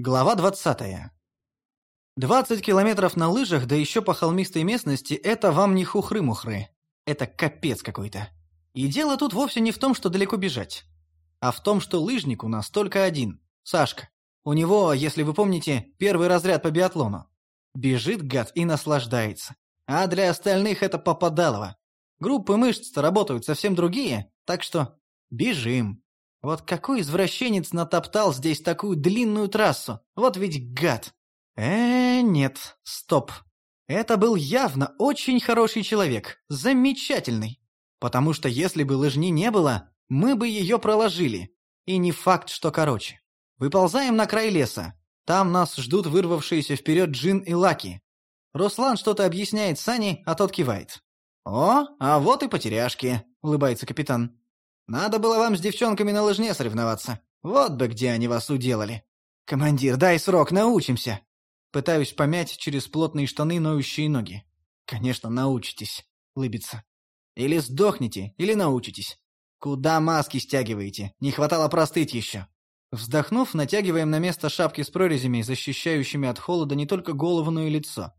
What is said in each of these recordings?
Глава 20. 20 километров на лыжах, да еще по холмистой местности, это вам не хухры-мухры. Это капец какой-то. И дело тут вовсе не в том, что далеко бежать, а в том, что лыжник у нас только один – Сашка. У него, если вы помните, первый разряд по биатлону. Бежит гад и наслаждается. А для остальных это попадалово. Группы мышц-то работают совсем другие, так что бежим. Вот какой извращенец натоптал здесь такую длинную трассу? Вот ведь гад. Э, нет, стоп. Это был явно очень хороший человек, замечательный. Потому что если бы лыжни не было, мы бы ее проложили. И не факт, что короче. Выползаем на край леса. Там нас ждут вырвавшиеся вперед Джин и Лаки. Руслан что-то объясняет Сане, а тот кивает. «О, а вот и потеряшки», — улыбается капитан. Надо было вам с девчонками на лыжне соревноваться. Вот бы где они вас уделали. Командир, дай срок, научимся. Пытаюсь помять через плотные штаны ноющие ноги. Конечно, научитесь, лыбится. Или сдохнете, или научитесь. Куда маски стягиваете? Не хватало простыть еще. Вздохнув, натягиваем на место шапки с прорезями, защищающими от холода не только голову, но и лицо.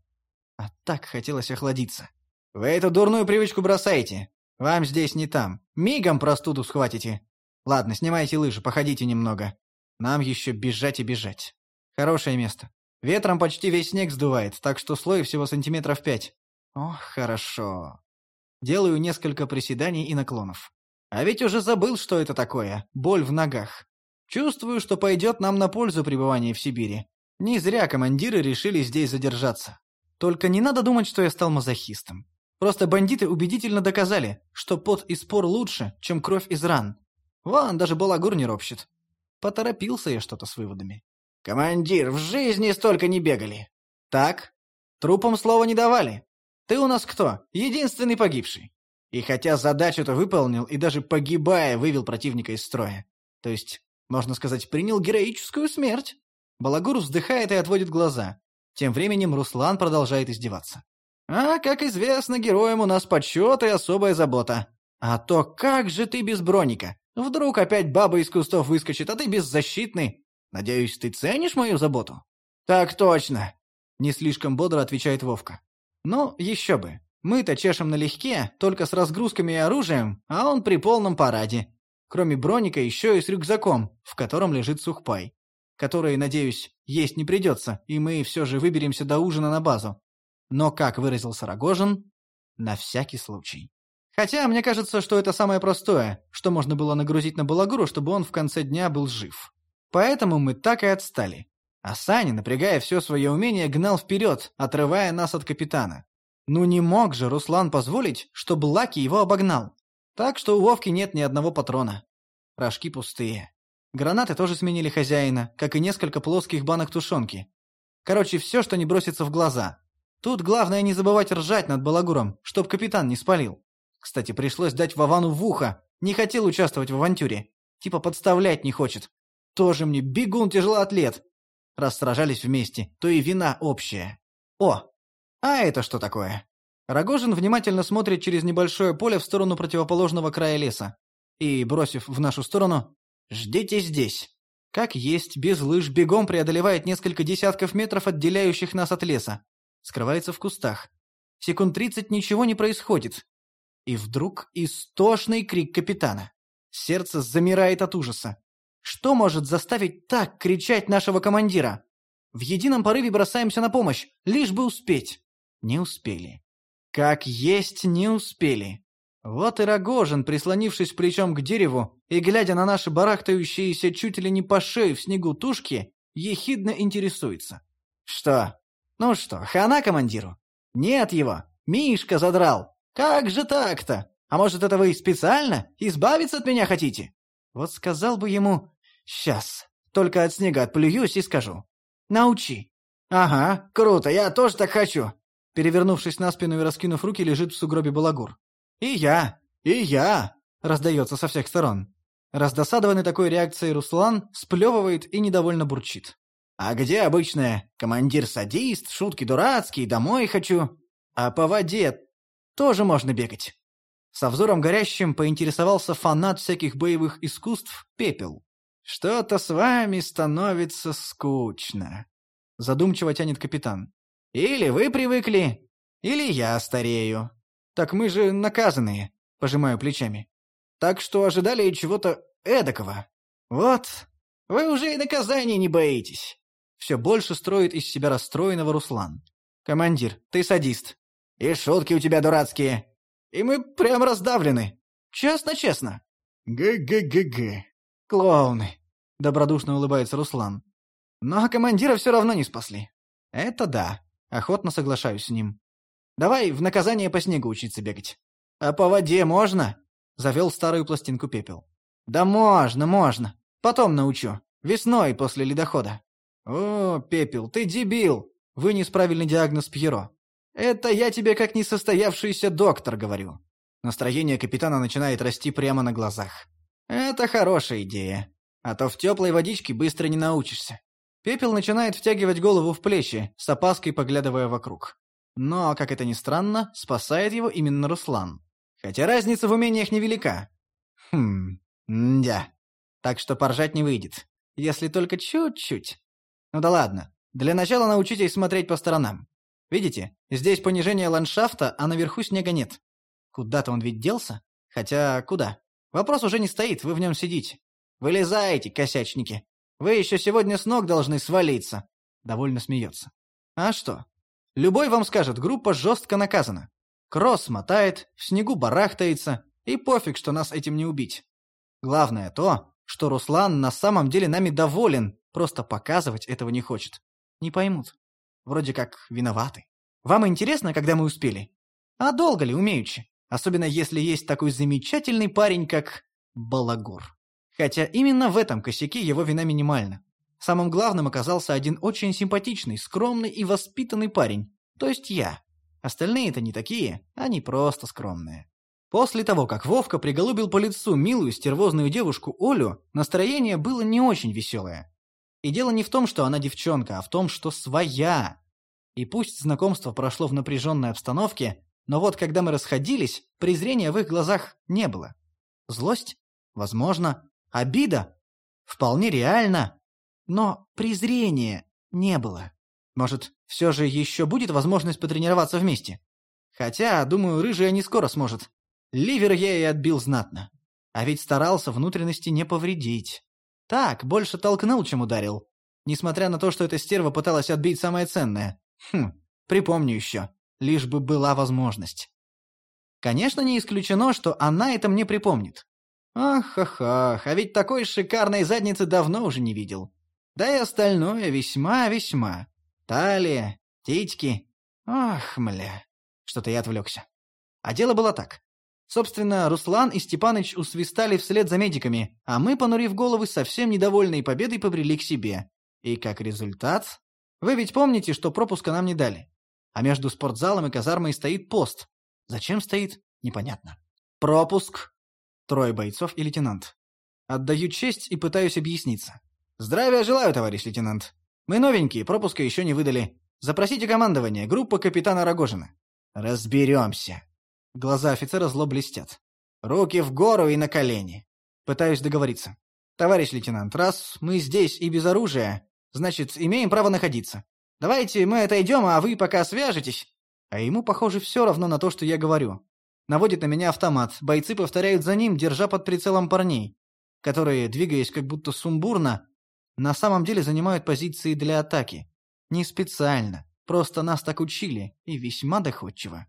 А так хотелось охладиться. «Вы эту дурную привычку бросаете. Вам здесь не там. Мигом простуду схватите. Ладно, снимайте лыжи, походите немного. Нам еще бежать и бежать. Хорошее место. Ветром почти весь снег сдувает, так что слой всего сантиметров пять. Ох, хорошо. Делаю несколько приседаний и наклонов. А ведь уже забыл, что это такое. Боль в ногах. Чувствую, что пойдет нам на пользу пребывание в Сибири. Не зря командиры решили здесь задержаться. Только не надо думать, что я стал мазохистом. Просто бандиты убедительно доказали, что пот из пор лучше, чем кровь из ран. Вон, даже балагур не ропщет. Поторопился я что-то с выводами. «Командир, в жизни столько не бегали!» «Так? Трупам слова не давали. Ты у нас кто? Единственный погибший. И хотя задачу-то выполнил и даже погибая вывел противника из строя. То есть, можно сказать, принял героическую смерть». Балагур вздыхает и отводит глаза. Тем временем Руслан продолжает издеваться. А, как известно, героям у нас почет и особая забота. А то как же ты без броника? Вдруг опять баба из кустов выскочит, а ты беззащитный. Надеюсь, ты ценишь мою заботу? Так точно. Не слишком бодро отвечает Вовка. Ну, еще бы. Мы-то чешем налегке, только с разгрузками и оружием, а он при полном параде. Кроме броника еще и с рюкзаком, в котором лежит сухпай. Который, надеюсь, есть не придется, и мы все же выберемся до ужина на базу. Но, как выразился Рогожин, на всякий случай. Хотя, мне кажется, что это самое простое, что можно было нагрузить на Балагуру, чтобы он в конце дня был жив. Поэтому мы так и отстали. А Саня, напрягая все свое умение, гнал вперед, отрывая нас от капитана. Ну не мог же Руслан позволить, чтобы Лаки его обогнал. Так что у Вовки нет ни одного патрона. Рожки пустые. Гранаты тоже сменили хозяина, как и несколько плоских банок тушенки. Короче, все, что не бросится в глаза. Тут главное не забывать ржать над балагуром, чтоб капитан не спалил. Кстати, пришлось дать Вовану в ухо. Не хотел участвовать в авантюре. Типа подставлять не хочет. Тоже мне бегун-тяжелоатлет. Раз сражались вместе, то и вина общая. О, а это что такое? Рогожин внимательно смотрит через небольшое поле в сторону противоположного края леса. И, бросив в нашу сторону, «Ждите здесь». Как есть, без лыж бегом преодолевает несколько десятков метров, отделяющих нас от леса скрывается в кустах. Секунд тридцать ничего не происходит. И вдруг истошный крик капитана. Сердце замирает от ужаса. Что может заставить так кричать нашего командира? В едином порыве бросаемся на помощь, лишь бы успеть. Не успели. Как есть не успели. Вот и Рогожин, прислонившись плечом к дереву и глядя на наши барахтающиеся чуть ли не по шею в снегу тушки, ехидно интересуется. «Что, ну что, хана командиру? Нет его. Мишка задрал. Как же так-то? А может, это вы специально избавиться от меня хотите? Вот сказал бы ему «Сейчас, только от снега отплююсь и скажу. Научи». «Ага, круто, я тоже так хочу». Перевернувшись на спину и раскинув руки, лежит в сугробе балагур. «И я! И я!» — раздается со всех сторон. Раздосадованный такой реакцией Руслан сплевывает и недовольно бурчит. А где обычная командир-садист, шутки дурацкие, домой хочу? А по воде тоже можно бегать. Со взором горящим поинтересовался фанат всяких боевых искусств Пепел. Что-то с вами становится скучно. Задумчиво тянет капитан. Или вы привыкли, или я старею. Так мы же наказанные, пожимаю плечами. Так что ожидали чего-то эдакого. Вот, вы уже и наказания не боитесь. Все больше строит из себя расстроенного Руслан. Командир, ты садист. И шутки у тебя дурацкие. И мы прям раздавлены. Честно-честно. Г-г-г-г. Клоуны. Добродушно улыбается Руслан. Но командира все равно не спасли. Это да. Охотно соглашаюсь с ним. Давай в наказание по снегу учиться бегать. А по воде можно? Завел старую пластинку пепел. Да можно, можно. Потом научу. Весной после ледохода. О, пепел, ты дебил. Вынес правильный диагноз Пьеро. Это я тебе как несостоявшийся доктор говорю. Настроение капитана начинает расти прямо на глазах. Это хорошая идея. А то в теплой водичке быстро не научишься. Пепел начинает втягивать голову в плечи, с опаской поглядывая вокруг. Но, как это ни странно, спасает его именно Руслан. Хотя разница в умениях невелика. Хм, да. Так что поржать не выйдет. Если только чуть-чуть. Ну да ладно. Для начала научитесь смотреть по сторонам. Видите, здесь понижение ландшафта, а наверху снега нет. Куда-то он ведь делся? Хотя куда? Вопрос уже не стоит, вы в нем сидите. Вылезайте, косячники. Вы еще сегодня с ног должны свалиться. Довольно смеется. А что? Любой вам скажет, группа жестко наказана. Кросс мотает, в снегу барахтается, и пофиг, что нас этим не убить. Главное то, что Руслан на самом деле нами доволен, просто показывать этого не хочет. Не поймут. Вроде как виноваты. Вам интересно, когда мы успели? А долго ли умеючи? Особенно если есть такой замечательный парень, как Балагур. Хотя именно в этом косяке его вина минимальна. Самым главным оказался один очень симпатичный, скромный и воспитанный парень. То есть я. Остальные-то не такие, они просто скромные. После того, как Вовка приголубил по лицу милую стервозную девушку Олю, настроение было не очень веселое. И дело не в том, что она девчонка, а в том, что своя. И пусть знакомство прошло в напряженной обстановке, но вот когда мы расходились, презрения в их глазах не было. Злость? Возможно. Обида? Вполне реально. Но презрения не было. Может, все же еще будет возможность потренироваться вместе? Хотя, думаю, рыжая не скоро сможет. Ливер я и отбил знатно. А ведь старался внутренности не повредить. Так, больше толкнул, чем ударил. Несмотря на то, что эта стерва пыталась отбить самое ценное. Хм, припомню еще лишь бы была возможность. Конечно, не исключено, что она это мне припомнит. Ах-ах-ах, а ведь такой шикарной задницы давно уже не видел. Да и остальное весьма-весьма. Талия, титьки. Ах, мля. Что-то я отвлекся. А дело было так. Собственно, Руслан и Степаныч усвистали вслед за медиками, а мы, понурив головы, совсем недовольные победой побрели к себе. И как результат... Вы ведь помните, что пропуска нам не дали? а между спортзалом и казармой стоит пост. Зачем стоит, непонятно. Пропуск. Трое бойцов и лейтенант. Отдаю честь и пытаюсь объясниться. Здравия желаю, товарищ лейтенант. Мы новенькие, пропуска еще не выдали. Запросите командование, группа капитана Рогожина. Разберемся. Глаза офицера зло блестят. Руки в гору и на колени. Пытаюсь договориться. Товарищ лейтенант, раз мы здесь и без оружия, значит, имеем право находиться. Давайте мы отойдем, а вы пока свяжетесь». А ему, похоже, все равно на то, что я говорю. Наводит на меня автомат. Бойцы повторяют за ним, держа под прицелом парней, которые, двигаясь как будто сумбурно, на самом деле занимают позиции для атаки. Не специально. Просто нас так учили, и весьма доходчиво.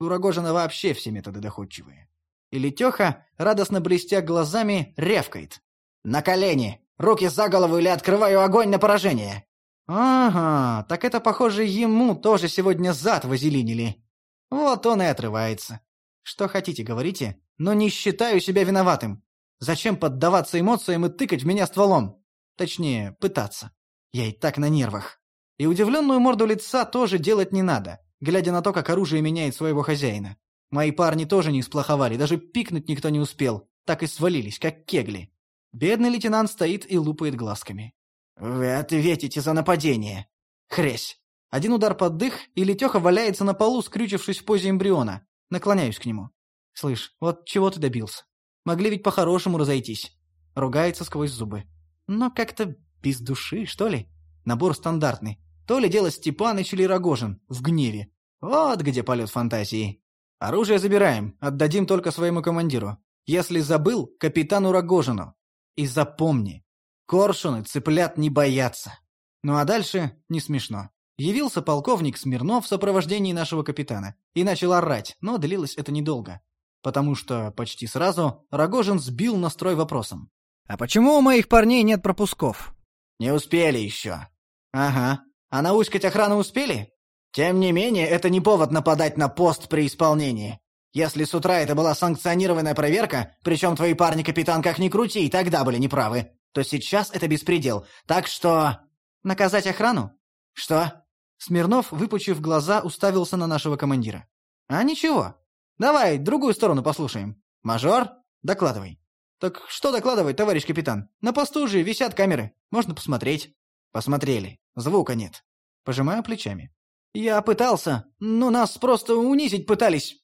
У Рогожина вообще все методы доходчивые. И Летеха, радостно блестя глазами, рявкает. «На колени! Руки за голову или открываю огонь на поражение!» «Ага, так это, похоже, ему тоже сегодня зад вазелинили. Вот он и отрывается. Что хотите, говорите, но не считаю себя виноватым. Зачем поддаваться эмоциям и тыкать в меня стволом? Точнее, пытаться. Я и так на нервах. И удивленную морду лица тоже делать не надо, глядя на то, как оружие меняет своего хозяина. Мои парни тоже не сплоховали, даже пикнуть никто не успел, так и свалились, как кегли. Бедный лейтенант стоит и лупает глазками. «Вы ответите за нападение!» «Хресь!» Один удар под дых, и Летеха валяется на полу, скрючившись в позе эмбриона. Наклоняюсь к нему. «Слышь, вот чего ты добился? Могли ведь по-хорошему разойтись». Ругается сквозь зубы. Но как-то без души, что ли? Набор стандартный. То ли дело Степаныч или Рогожин в гневе. Вот где полет фантазии. Оружие забираем, отдадим только своему командиру. Если забыл, капитану Рогожину. И запомни, коршуны цыплят не боятся. Ну а дальше не смешно. Явился полковник Смирнов в сопровождении нашего капитана и начал орать, но длилось это недолго. Потому что почти сразу Рогожин сбил настрой вопросом. «А почему у моих парней нет пропусков?» «Не успели еще». «Ага. А наускать охрану успели?» «Тем не менее, это не повод нападать на пост при исполнении. Если с утра это была санкционированная проверка, причем твои парни, капитан, как ни крути, и тогда были неправы, то сейчас это беспредел. Так что...» «Наказать охрану?» «Что?» Смирнов, выпучив глаза, уставился на нашего командира. «А ничего. Давай, другую сторону послушаем. Мажор, докладывай». «Так что докладывать, товарищ капитан? На посту же висят камеры. Можно посмотреть». «Посмотрели. Звука нет». Пожимаю плечами. «Я пытался, но нас просто унизить пытались.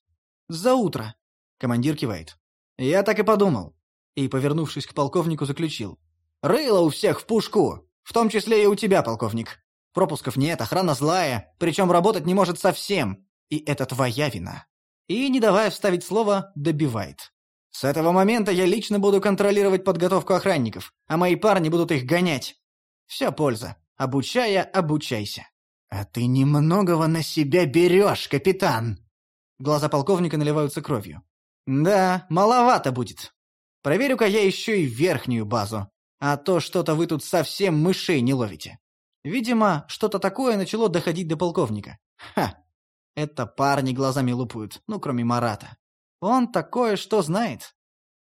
За утро». Командир кивает. «Я так и подумал». И, повернувшись к полковнику, заключил. «Рыло у всех в пушку, в том числе и у тебя, полковник. Пропусков нет, охрана злая, причем работать не может совсем. И это твоя вина». И, не давая вставить слово, добивает. «С этого момента я лично буду контролировать подготовку охранников, а мои парни будут их гонять. Вся польза. Обучая, обучайся». «А ты немногого на себя берешь, капитан!» Глаза полковника наливаются кровью. «Да, маловато будет. Проверю-ка я еще и верхнюю базу. А то что-то вы тут совсем мышей не ловите». Видимо, что-то такое начало доходить до полковника. Ха! Это парни глазами лупают, ну, кроме Марата. Он такое что знает.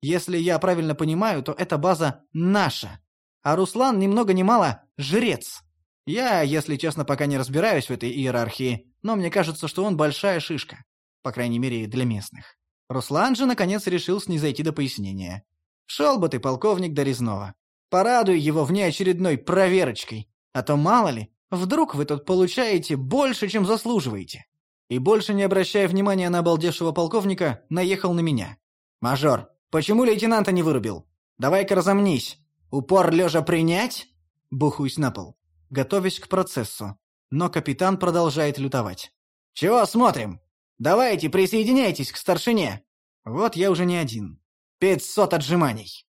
Если я правильно понимаю, то эта база наша. А Руслан ни много ни мало жрец. Я, если честно, пока не разбираюсь в этой иерархии, но мне кажется, что он большая шишка. По крайней мере, для местных. Руслан же, наконец, решил снизойти до пояснения. «Шел бы ты, полковник, до Резнова. Порадуй его внеочередной проверочкой. А то, мало ли, вдруг вы тут получаете больше, чем заслуживаете». И больше не обращая внимания на обалдевшего полковника, наехал на меня. «Мажор, почему лейтенанта не вырубил? Давай-ка разомнись. Упор лежа принять?» Бухусь на пол, готовясь к процессу. Но капитан продолжает лютовать. «Чего смотрим? Давайте, присоединяйтесь к старшине!» Вот я уже не один. Пятьсот отжиманий.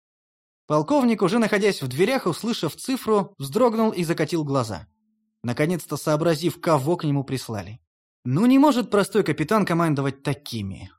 Полковник, уже находясь в дверях, услышав цифру, вздрогнул и закатил глаза. Наконец-то сообразив, кого к нему прислали. Ну не может простой капитан командовать такими.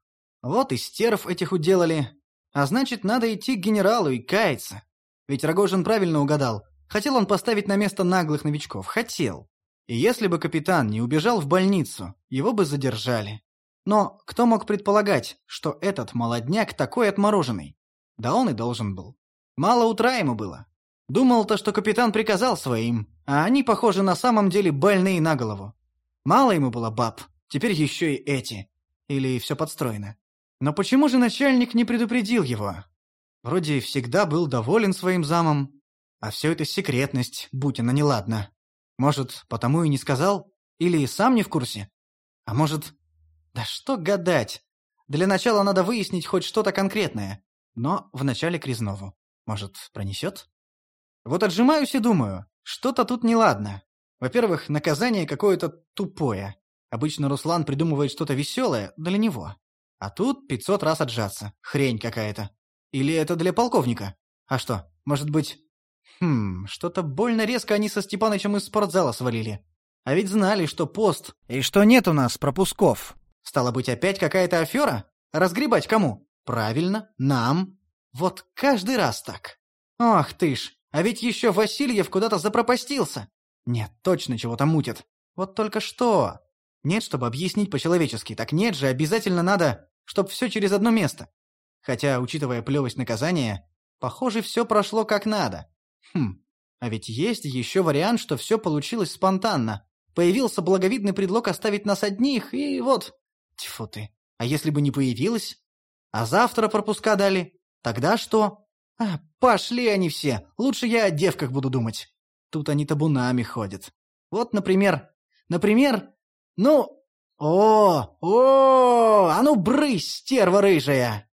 Вот и стерв этих уделали. А значит, надо идти к генералу и каяться. Ведь Рогожин правильно угадал. Хотел он поставить на место наглых новичков. Хотел. И если бы капитан не убежал в больницу, его бы задержали. Но кто мог предполагать, что этот молодняк такой отмороженный? Да он и должен был. Мало утра ему было. Думал-то, что капитан приказал своим, а они, похоже, на самом деле больные на голову. Мало ему было баб, теперь еще и эти. Или все подстроено. Но почему же начальник не предупредил его? Вроде всегда был доволен своим замом, а все это секретность, будь она неладна. Может, потому и не сказал? Или сам не в курсе? А может... Да что гадать? Для начала надо выяснить хоть что-то конкретное. Но вначале к Резнову. Может, пронесет? Вот отжимаюсь и думаю, что-то тут неладно. Во-первых, наказание какое-то тупое. Обычно Руслан придумывает что-то веселое для него. А тут 500 раз отжаться. Хрень какая-то. Или это для полковника? А что, может быть... Хм, что-то больно резко они со Степанычем из спортзала свалили. А ведь знали, что пост... И что нет у нас пропусков. Стало быть, опять какая-то афера? Разгребать кому? Правильно, нам. Вот каждый раз так. Ох ты ж, а ведь еще Васильев куда-то запропастился. Нет, точно чего-то мутит. Вот только что? Нет, чтобы объяснить по-человечески. Так нет же, обязательно надо, чтоб все через одно место. Хотя, учитывая плевость наказания, похоже, все прошло как надо. Хм, а ведь есть еще вариант, что все получилось спонтанно. Появился благовидный предлог оставить нас одних, и вот... Тьфу ты. А если бы не появилось? А завтра пропуска дали? Тогда что? А, пошли они все. Лучше я о девках буду думать. Тут они табунами ходят. Вот, например... Например... Ну... О, о, а ну брысь, стерва рыжая!